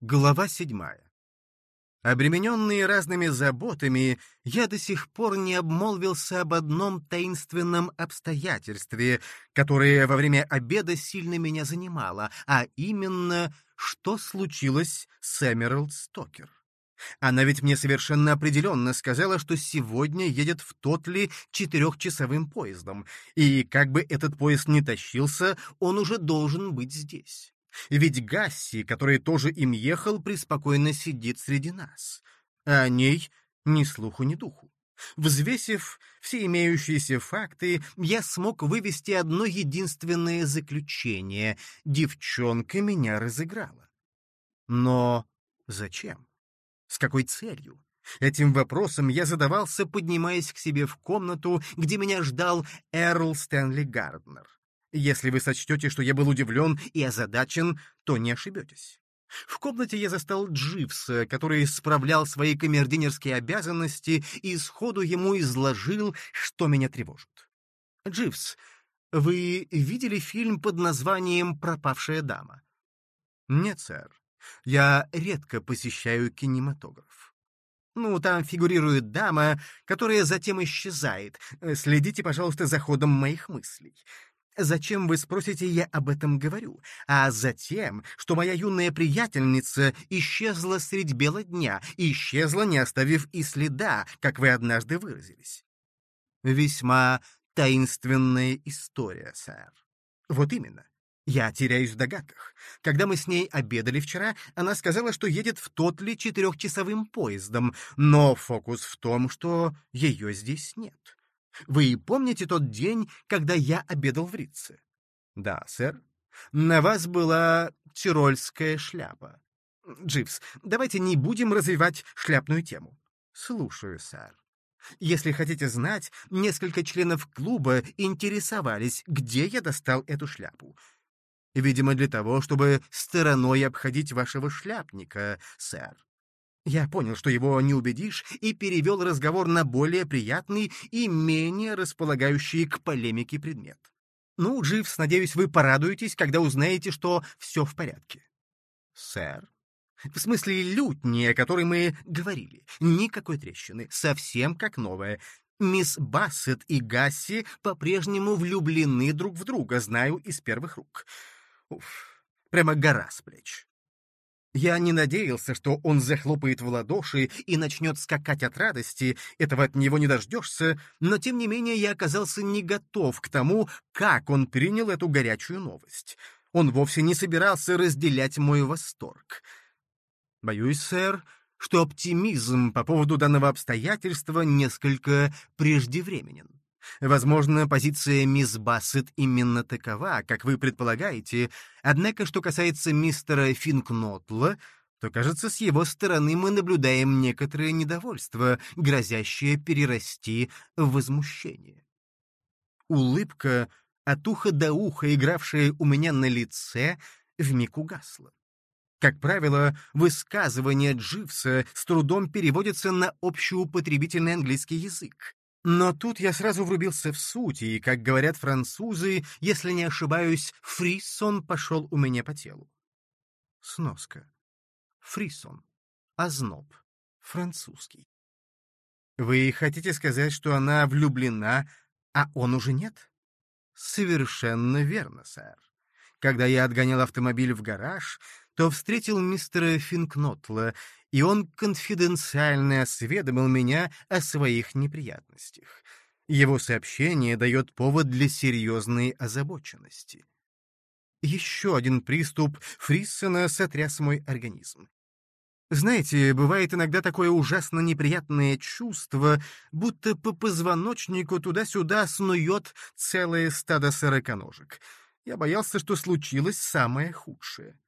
Глава седьмая. Обремененный разными заботами, я до сих пор не обмолвился об одном таинственном обстоятельстве, которое во время обеда сильно меня занимало, а именно, что случилось с Эмералд Стокер. Она ведь мне совершенно определенно сказала, что сегодня едет в Тотли четырехчасовым поездом, и как бы этот поезд ни тащился, он уже должен быть здесь. Ведь Гасси, который тоже им ехал, преспокойно сидит среди нас. А о ней ни слуху, ни духу. Взвесив все имеющиеся факты, я смог вывести одно единственное заключение — девчонка меня разыграла. Но зачем? С какой целью? Этим вопросом я задавался, поднимаясь к себе в комнату, где меня ждал Эрл Стэнли Гарднер. Если вы сочтете, что я был удивлен и озадачен, то не ошибетесь. В комнате я застал Дживса, который справлял свои камердинерские обязанности и сходу ему изложил, что меня тревожит. «Дживс, вы видели фильм под названием «Пропавшая дама»?» «Нет, сэр. Я редко посещаю кинематограф». «Ну, там фигурирует дама, которая затем исчезает. Следите, пожалуйста, за ходом моих мыслей. Зачем, вы спросите, я об этом говорю? А затем, что моя юная приятельница исчезла средь бела дня, исчезла, не оставив и следа, как вы однажды выразились. Весьма таинственная история, сэр. Вот именно. Я теряюсь в догадках. Когда мы с ней обедали вчера, она сказала, что едет в Тотли четырехчасовым поездом, но фокус в том, что ее здесь нет. Вы помните тот день, когда я обедал в Рице? Да, сэр. На вас была тирольская шляпа. Дживс, давайте не будем развивать шляпную тему. Слушаю, сэр. Если хотите знать, несколько членов клуба интересовались, где я достал эту шляпу. Видимо, для того, чтобы стороной обходить вашего шляпника, сэр. Я понял, что его не убедишь, и перевел разговор на более приятный и менее располагающий к полемике предмет. Ну, Дживс, надеюсь, вы порадуетесь, когда узнаете, что все в порядке. Сэр. В смысле лютни, о которой мы говорили. Никакой трещины. Совсем как новая. Мисс Бассет и Гасси по-прежнему влюблены друг в друга, знаю из первых рук. Уф, прямо гора с плеч. Я не надеялся, что он захлопает в ладоши и начнет скакать от радости, этого от него не дождешься, но тем не менее я оказался не готов к тому, как он принял эту горячую новость. Он вовсе не собирался разделять мой восторг. Боюсь, сэр, что оптимизм по поводу данного обстоятельства несколько преждевременен. Возможно, позиция мисс Бассет именно такова, как вы предполагаете, однако, что касается мистера Финкнотла, то, кажется, с его стороны мы наблюдаем некоторое недовольство, грозящее перерасти в возмущение. Улыбка от уха до уха, игравшая у меня на лице, вмиг угасла. Как правило, высказывание Дживса с трудом переводится на общеупотребительный английский язык. Но тут я сразу врубился в суть, и, как говорят французы, если не ошибаюсь, фрисон пошел у меня по телу. Сноска. Фрисон. Озноб. Французский. Вы хотите сказать, что она влюблена, а он уже нет? Совершенно верно, сэр. Когда я отгонял автомобиль в гараж, то встретил мистера Финкнотла, и он конфиденциально осведомил меня о своих неприятностях. Его сообщение дает повод для серьезной озабоченности. Еще один приступ Фриссона сотряс мой организм. Знаете, бывает иногда такое ужасно неприятное чувство, будто по позвоночнику туда-сюда снует целое стадо сороконожек. Я боялся, что случилось самое худшее.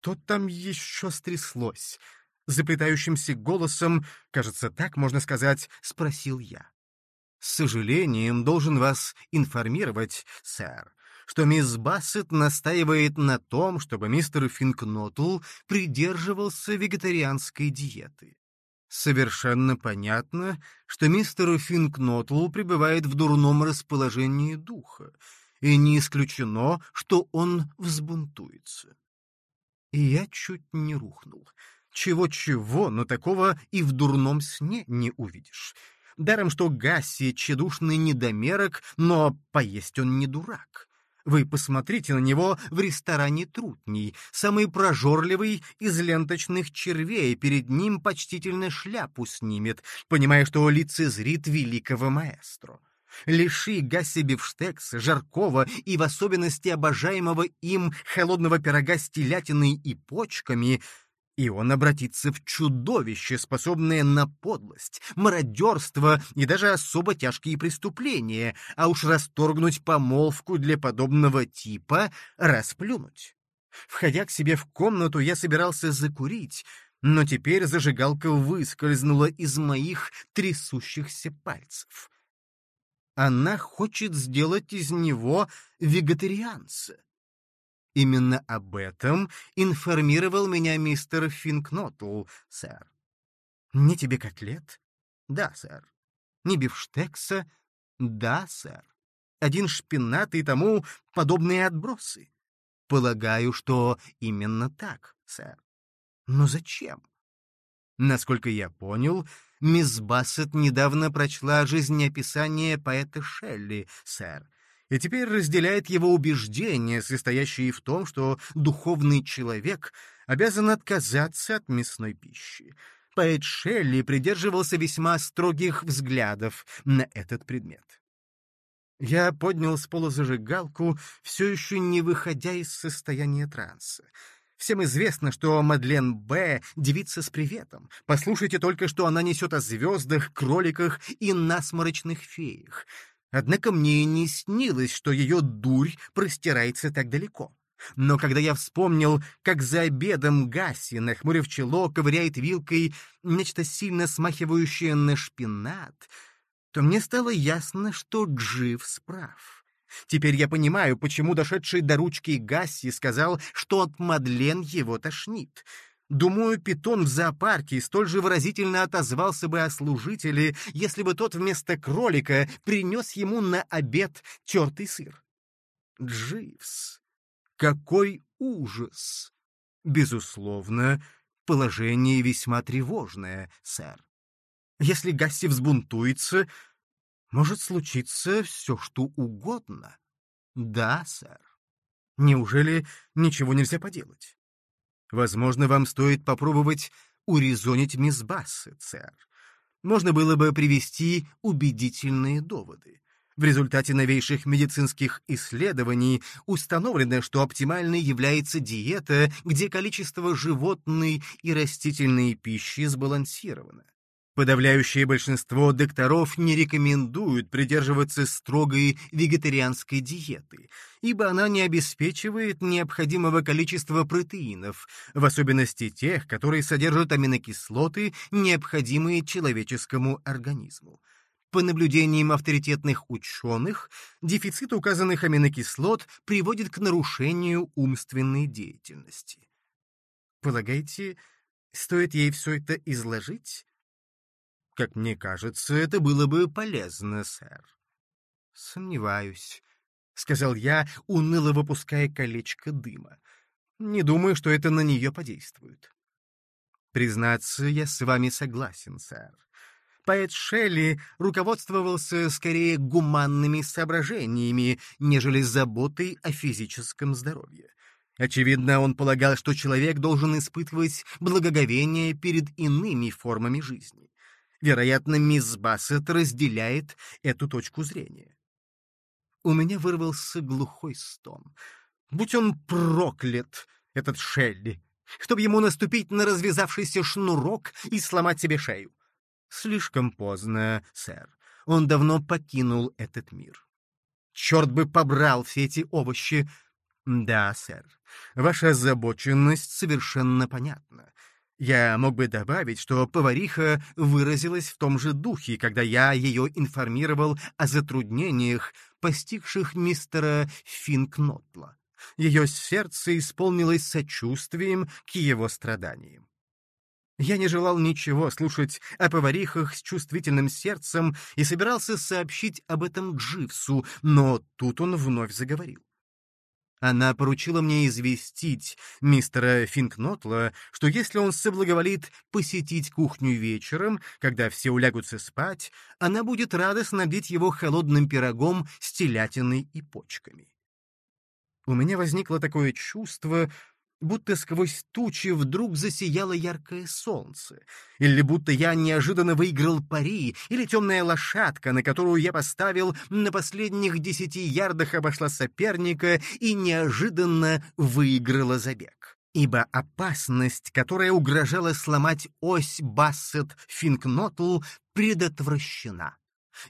Что там еще стряслось? Заплетающимся голосом, кажется, так можно сказать, спросил я. С сожалением должен вас информировать, сэр, что мисс Бассет настаивает на том, чтобы мистер Финкнотл придерживался вегетарианской диеты. Совершенно понятно, что мистер Финкнотл пребывает в дурном расположении духа, и не исключено, что он взбунтуется. И я чуть не рухнул. Чего-чего, но такого и в дурном сне не увидишь. Даром, что Гасси — тщедушный недомерок, но поесть он не дурак. Вы посмотрите на него в ресторане Трутней. Самый прожорливый из ленточных червей перед ним почтительно шляпу снимет, понимая, что лицезрит великого маэстро. Лиши Гасси бифштекса, жаркого и в особенности обожаемого им холодного пирога с телятиной и почками — и он обратится в чудовище, способное на подлость, мародерство и даже особо тяжкие преступления, а уж расторгнуть помолвку для подобного типа — расплюнуть. Входя к себе в комнату, я собирался закурить, но теперь зажигалка выскользнула из моих трясущихся пальцев. Она хочет сделать из него вегетарианца. Именно об этом информировал меня мистер Финкнотл, сэр. Не тебе котлет? Да, сэр. Не бифштекса? Да, сэр. Один шпинат и тому подобные отбросы. Полагаю, что именно так, сэр. Но зачем? Насколько я понял, мисс Бассет недавно прочла жизнеописание поэта Шелли, сэр, и теперь разделяет его убеждения, состоящие в том, что духовный человек обязан отказаться от мясной пищи. Поэт Шелли придерживался весьма строгих взглядов на этот предмет. Я поднял с пола зажигалку, все еще не выходя из состояния транса. Всем известно, что Мадлен Б. — девица с приветом. Послушайте только, что она несет о звездах, кроликах и насморочных феях. Однако мне и не снилось, что ее дурь простирается так далеко. Но когда я вспомнил, как за обедом Гаси, нахмурив чело, ковыряет вилкой нечто сильно смахивающее на шпинат, то мне стало ясно, что Джив справ. Теперь я понимаю, почему дошедший до ручки Гасси сказал, что от Мадлен его тошнит. Думаю, питон в зоопарке столь же выразительно отозвался бы о служителе, если бы тот вместо кролика принес ему на обед тертый сыр. Дживс! Какой ужас! Безусловно, положение весьма тревожное, сэр. Если Гасси взбунтуется, может случиться все, что угодно. Да, сэр. Неужели ничего нельзя поделать? Возможно, вам стоит попробовать урезонить мисс Бассет, сэр. Можно было бы привести убедительные доводы. В результате новейших медицинских исследований установлено, что оптимальной является диета, где количество животной и растительной пищи сбалансировано. Подавляющее большинство докторов не рекомендуют придерживаться строгой вегетарианской диеты, ибо она не обеспечивает необходимого количества протеинов, в особенности тех, которые содержат аминокислоты, необходимые человеческому организму. По наблюдениям авторитетных ученых, дефицит указанных аминокислот приводит к нарушению умственной деятельности. Полагаете, стоит ей все это изложить? Как мне кажется, это было бы полезно, сэр. Сомневаюсь, — сказал я, уныло выпуская колечко дыма. Не думаю, что это на нее подействует. Признаться, я с вами согласен, сэр. Поэт Шелли руководствовался скорее гуманными соображениями, нежели заботой о физическом здоровье. Очевидно, он полагал, что человек должен испытывать благоговение перед иными формами жизни. Вероятно, мисс Бассет разделяет эту точку зрения. У меня вырвался глухой стон. Будь он проклят, этот Шелли, чтобы ему наступить на развязавшийся шнурок и сломать себе шею. Слишком поздно, сэр. Он давно покинул этот мир. Черт бы побрал все эти овощи. Да, сэр, ваша озабоченность совершенно понятна. Я мог бы добавить, что повариха выразилась в том же духе, когда я ее информировал о затруднениях, постигших мистера Финкнотла. Ее сердце исполнилось сочувствием к его страданиям. Я не желал ничего слушать о поварихах с чувствительным сердцем и собирался сообщить об этом Дживсу, но тут он вновь заговорил. Она поручила мне известить мистера Финкнотла, что если он соблаговолит посетить кухню вечером, когда все улягутся спать, она будет рада снабдить его холодным пирогом с телятиной и почками. У меня возникло такое чувство, будто сквозь тучи вдруг засияло яркое солнце, или будто я неожиданно выиграл пари, или темная лошадка, на которую я поставил, на последних десяти ярдах обошла соперника и неожиданно выиграла забег. Ибо опасность, которая угрожала сломать ось Бассет-Финкнотл, предотвращена.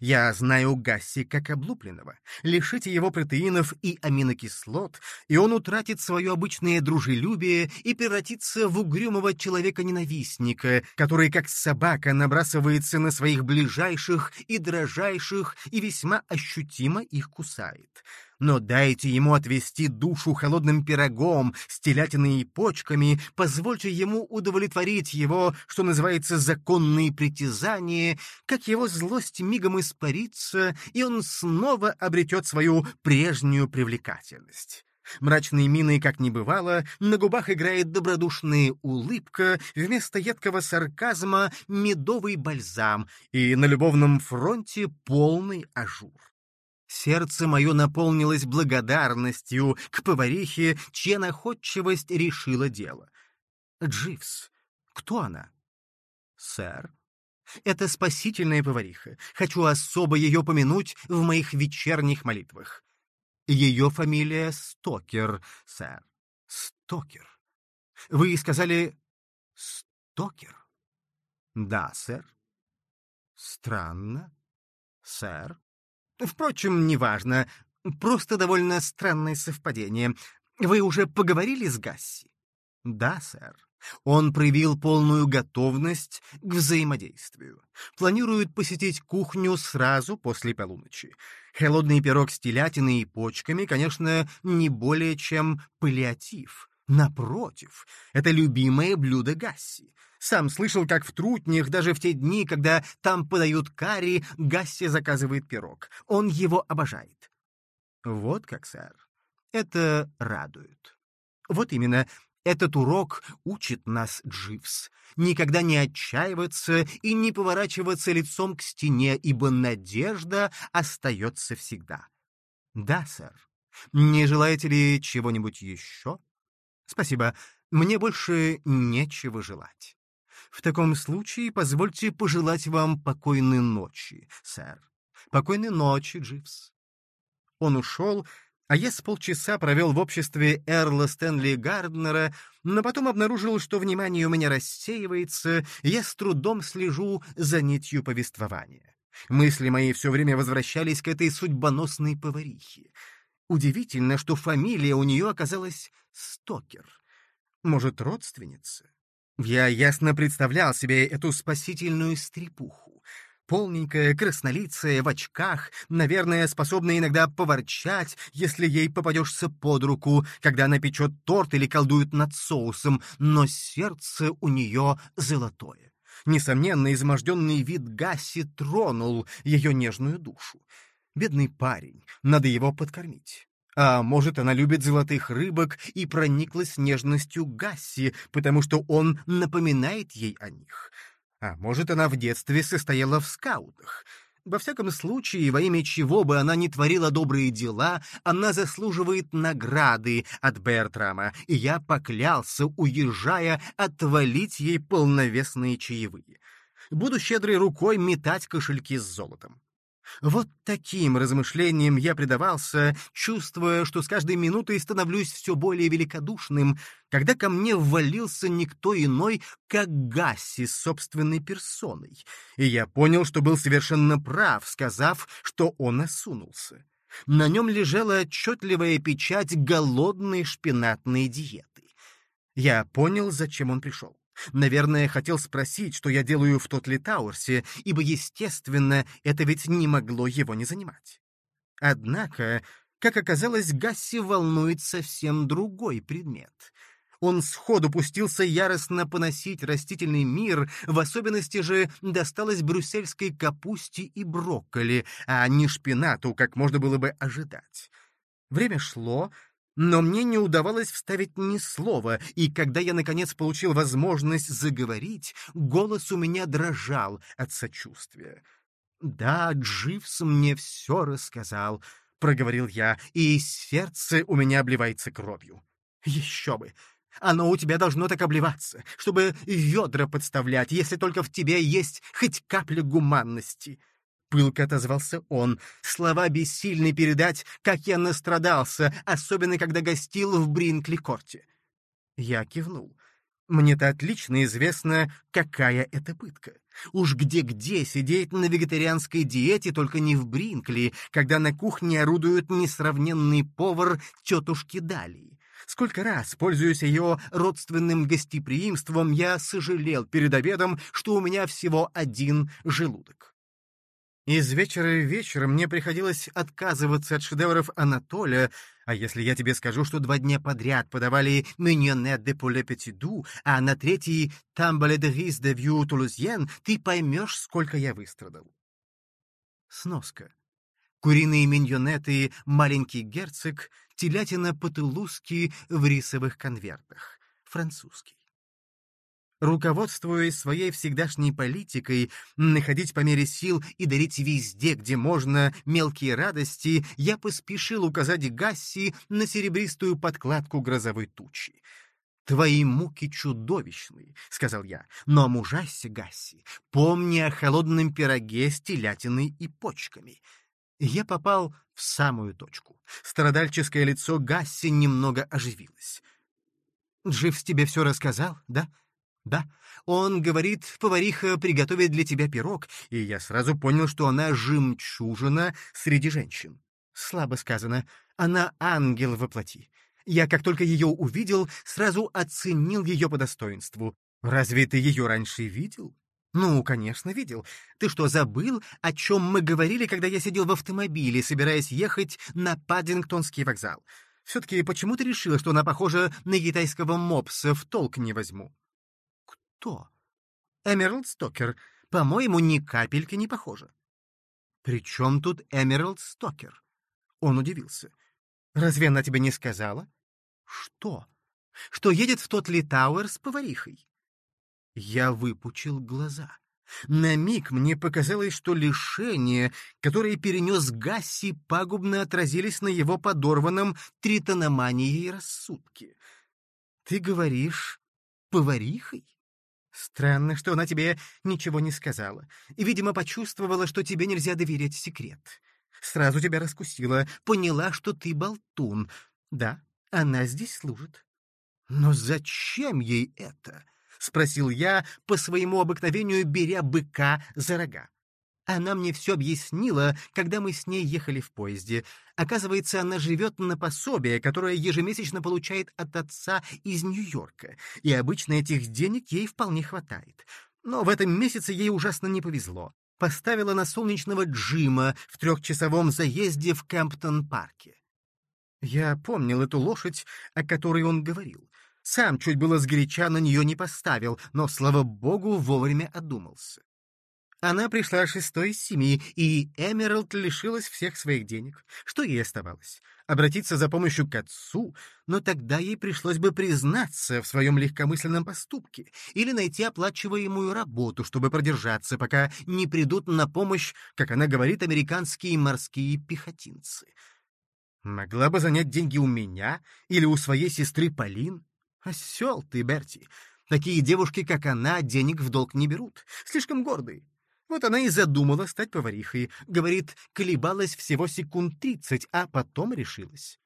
Я знаю Гасси как облупленного. Лишите его протеинов и аминокислот, и он утратит свое обычное дружелюбие и превратится в угрюмого человека-ненавистника, который, как собака, набрасывается на своих ближайших и дрожайших и весьма ощутимо их кусает но дайте ему отвести душу холодным пирогом с телятиной и почками, позвольте ему удовлетворить его, что называется, законные притязания, как его злость мигом испарится, и он снова обретет свою прежнюю привлекательность. Мрачной миной, как не бывало, на губах играет добродушная улыбка, вместо едкого сарказма — медовый бальзам, и на любовном фронте полный ажур. Сердце мое наполнилось благодарностью к поварихе, чья находчивость решила дело. Дживс. Кто она? Сэр. Это спасительная повариха. Хочу особо ее помянуть в моих вечерних молитвах. Ее фамилия Стокер, сэр. Стокер. Вы сказали Стокер? Да, сэр. Странно, сэр. Впрочем, неважно. Просто довольно странное совпадение. Вы уже поговорили с Гасси? Да, сэр. Он проявил полную готовность к взаимодействию. Планирует посетить кухню сразу после полуночи. Холодный пирог с телятиной и почками, конечно, не более чем паллиатив. Напротив, это любимое блюдо Гасси. Сам слышал, как в трутнях, даже в те дни, когда там подают карри, Гасси заказывает пирог. Он его обожает. Вот как, сэр. Это радует. Вот именно, этот урок учит нас, Дживс, никогда не отчаиваться и не поворачиваться лицом к стене, ибо надежда остается всегда. Да, сэр. Не желаете ли чего-нибудь еще? Спасибо. Мне больше нечего желать. В таком случае позвольте пожелать вам покойной ночи, сэр. Покойной ночи, Дживс. Он ушел, а я с полчаса провел в обществе Эрла Стэнли Гарднера, но потом обнаружил, что внимание у меня рассеивается, и я с трудом слежу за нитью повествования. Мысли мои все время возвращались к этой судьбоносной поварихе. Удивительно, что фамилия у нее оказалась Стокер. Может, родственница? Я ясно представлял себе эту спасительную стрепуху. Полненькая, краснолицая, в очках, наверное, способная иногда поворчать, если ей попадешься под руку, когда она печет торт или колдует над соусом, но сердце у нее золотое. Несомненно, изможденный вид Гасси тронул ее нежную душу. Бедный парень, надо его подкормить. А может, она любит золотых рыбок и прониклась нежностью Гасси, потому что он напоминает ей о них. А может, она в детстве состояла в скаутах. Во всяком случае, во имя чего бы она ни творила добрые дела, она заслуживает награды от Бертрама, и я поклялся, уезжая, отвалить ей полновесные чаевые. Буду щедрой рукой метать кошельки с золотом. Вот таким размышлениям я предавался, чувствуя, что с каждой минутой становлюсь все более великодушным, когда ко мне ввалился никто иной, как Гасси с собственной персоной, и я понял, что был совершенно прав, сказав, что он осунулся. На нем лежала отчетливая печать голодной шпинатной диеты. Я понял, зачем он пришел. Наверное, хотел спросить, что я делаю в Тотли Тауэрсе, ибо, естественно, это ведь не могло его не занимать. Однако, как оказалось, Гасси волнует совсем другой предмет. Он сходу пустился яростно поносить растительный мир, в особенности же досталось брюссельской капусте и брокколи, а не шпинату, как можно было бы ожидать. Время шло, но мне не удавалось вставить ни слова, и когда я, наконец, получил возможность заговорить, голос у меня дрожал от сочувствия. «Да, Дживс мне все рассказал», — проговорил я, и сердце у меня обливается кровью. «Еще бы! Оно у тебя должно так обливаться, чтобы ведра подставлять, если только в тебе есть хоть капля гуманности». Пылко отозвался он. Слова бессильны передать, как я настрадался, особенно когда гостил в Бринкли-корте. Я кивнул. Мне-то отлично известно, какая это пытка. Уж где-где сидеть на вегетарианской диете, только не в Бринкли, когда на кухне орудует несравненный повар тетушки Далии. Сколько раз, пользуясь ее родственным гостеприимством, я сожалел перед обедом, что у меня всего один желудок. Из вечера в вечер мне приходилось отказываться от шедевров Анатолия, а если я тебе скажу, что два дня подряд подавали «Миньонет де Поле Петиду», а на третий «Тамбале де Рис де Вью Тулузьен», ты поймешь, сколько я выстрадал. Сноска. Куриные миньонеты «Маленький герцог», телятина по-тулузски в рисовых конвертах. Французский. Руководствуясь своей всегдашней политикой, находить по мере сил и дарить везде, где можно, мелкие радости, я поспешил указать Гасси на серебристую подкладку грозовой тучи. «Твои муки чудовищны», — сказал я, — «но мужайся, Гасси, помни о холодном пироге с телятиной и почками». Я попал в самую точку. Страдальческое лицо Гасси немного оживилось. «Дживс тебе все рассказал, да?» Да, он говорит, повариха приготовит для тебя пирог, и я сразу понял, что она жемчужина среди женщин. Слабо сказано, она ангел во плоти. Я, как только ее увидел, сразу оценил ее по достоинству. Разве ты ее раньше видел? Ну, конечно, видел. Ты что, забыл, о чем мы говорили, когда я сидел в автомобиле, собираясь ехать на Паддингтонский вокзал? Все-таки почему ты решила, что она похожа на китайского мопса, в толк не возьму? Кто? Эмералд Стокер. По-моему, ни капельки не похоже. При чем тут Эмералд Стокер? Он удивился. Разве она тебе не сказала? Что? Что едет в тот Литауэр с поварихой? Я выпучил глаза. На миг мне показалось, что лишения, которые перенес Гасси, пагубно отразились на его подорванном тритономанией рассудке. Ты говоришь, поварихой? Странно, что она тебе ничего не сказала. И, видимо, почувствовала, что тебе нельзя доверять секрет. Сразу тебя раскусила, поняла, что ты болтун. Да, она здесь служит. Но зачем ей это? — спросил я, по своему обыкновению беря быка за рога. Она мне все объяснила, когда мы с ней ехали в поезде. Оказывается, она живет на пособие, которое ежемесячно получает от отца из Нью-Йорка, и обычно этих денег ей вполне хватает. Но в этом месяце ей ужасно не повезло. Поставила на солнечного Джима в трехчасовом заезде в Кэмптон-парке. Я помнил эту лошадь, о которой он говорил. Сам чуть было сгоряча на нее не поставил, но, слава богу, вовремя одумался. Она пришла шестой из семи, и Эмералд лишилась всех своих денег. Что ей оставалось? Обратиться за помощью к отцу, но тогда ей пришлось бы признаться в своем легкомысленном поступке или найти оплачиваемую работу, чтобы продержаться, пока не придут на помощь, как она говорит, американские морские пехотинцы. Могла бы занять деньги у меня или у своей сестры Полин? Осел ты, Берти. Такие девушки, как она, денег в долг не берут. Слишком гордые. Вот она и задумала стать поварихой. Говорит, колебалась всего секунд тридцать, а потом решилась.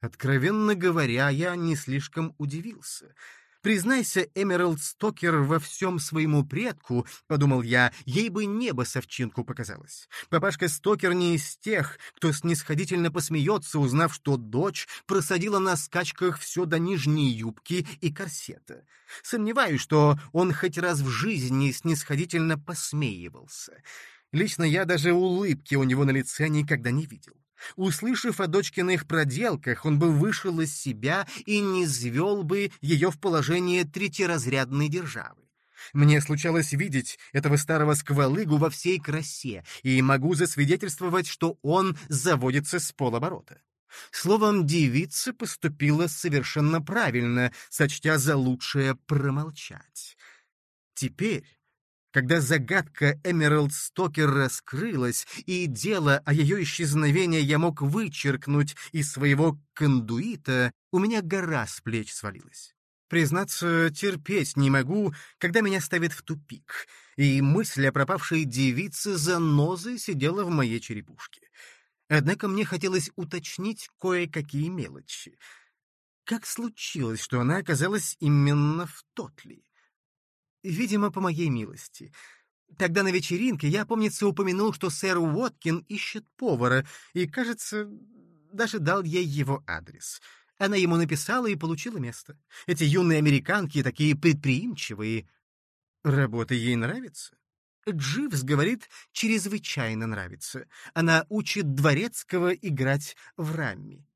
Откровенно говоря, я не слишком удивился. Признайся, Эмералд Стокер во всем своему предку, — подумал я, — ей бы небо совчинку показалось. Папашка Стокер не из тех, кто снисходительно посмеется, узнав, что дочь просадила на скачках все до нижней юбки и корсета. Сомневаюсь, что он хоть раз в жизни снисходительно посмеивался. Лично я даже улыбки у него на лице никогда не видел. Услышав о дочкиных проделках, он бы вышел из себя и не звел бы ее в положение третьеразрядной державы. Мне случалось видеть этого старого сквалыгу во всей красе, и могу засвидетельствовать, что он заводится с полоборота. Словом, девица поступила совершенно правильно, сочтя за лучшее промолчать. Теперь, когда загадка Эмералд Стокер раскрылась, и дело о ее исчезновении я мог вычеркнуть из своего кондуита, у меня гора с плеч свалилась. Признаться, терпеть не могу, когда меня ставят в тупик, и мысль о пропавшей девице за нозой сидела в моей черепушке. Однако мне хотелось уточнить кое-какие мелочи. Как случилось, что она оказалась именно в Тотли? Видимо, по моей милости. Тогда на вечеринке я, помнится, упомянул, что сэр Уоткин ищет повара, и, кажется, даже дал ей его адрес. Она ему написала и получила место. Эти юные американки такие предприимчивые. Работа ей нравится? Дживс говорит, чрезвычайно нравится. Она учит Дворецкого играть в рамми.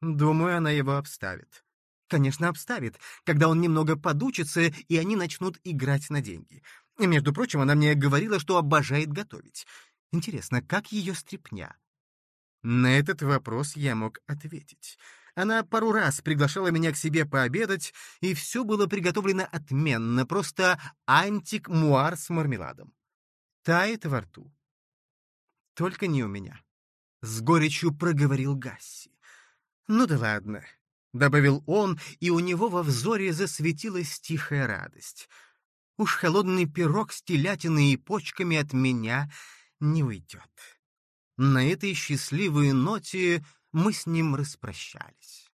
Думаю, она его обставит. Конечно, обставит, когда он немного подучится, и они начнут играть на деньги. Между прочим, она мне говорила, что обожает готовить. Интересно, как ее стряпня? На этот вопрос я мог ответить. Она пару раз приглашала меня к себе пообедать, и все было приготовлено отменно, просто антик-муар с мармеладом. Тает во рту. Только не у меня. С горечью проговорил Гасси. Ну да ладно. — добавил он, и у него во взоре засветилась тихая радость. «Уж холодный пирог с телятиной и почками от меня не уйдет». На этой счастливой ноте мы с ним распрощались.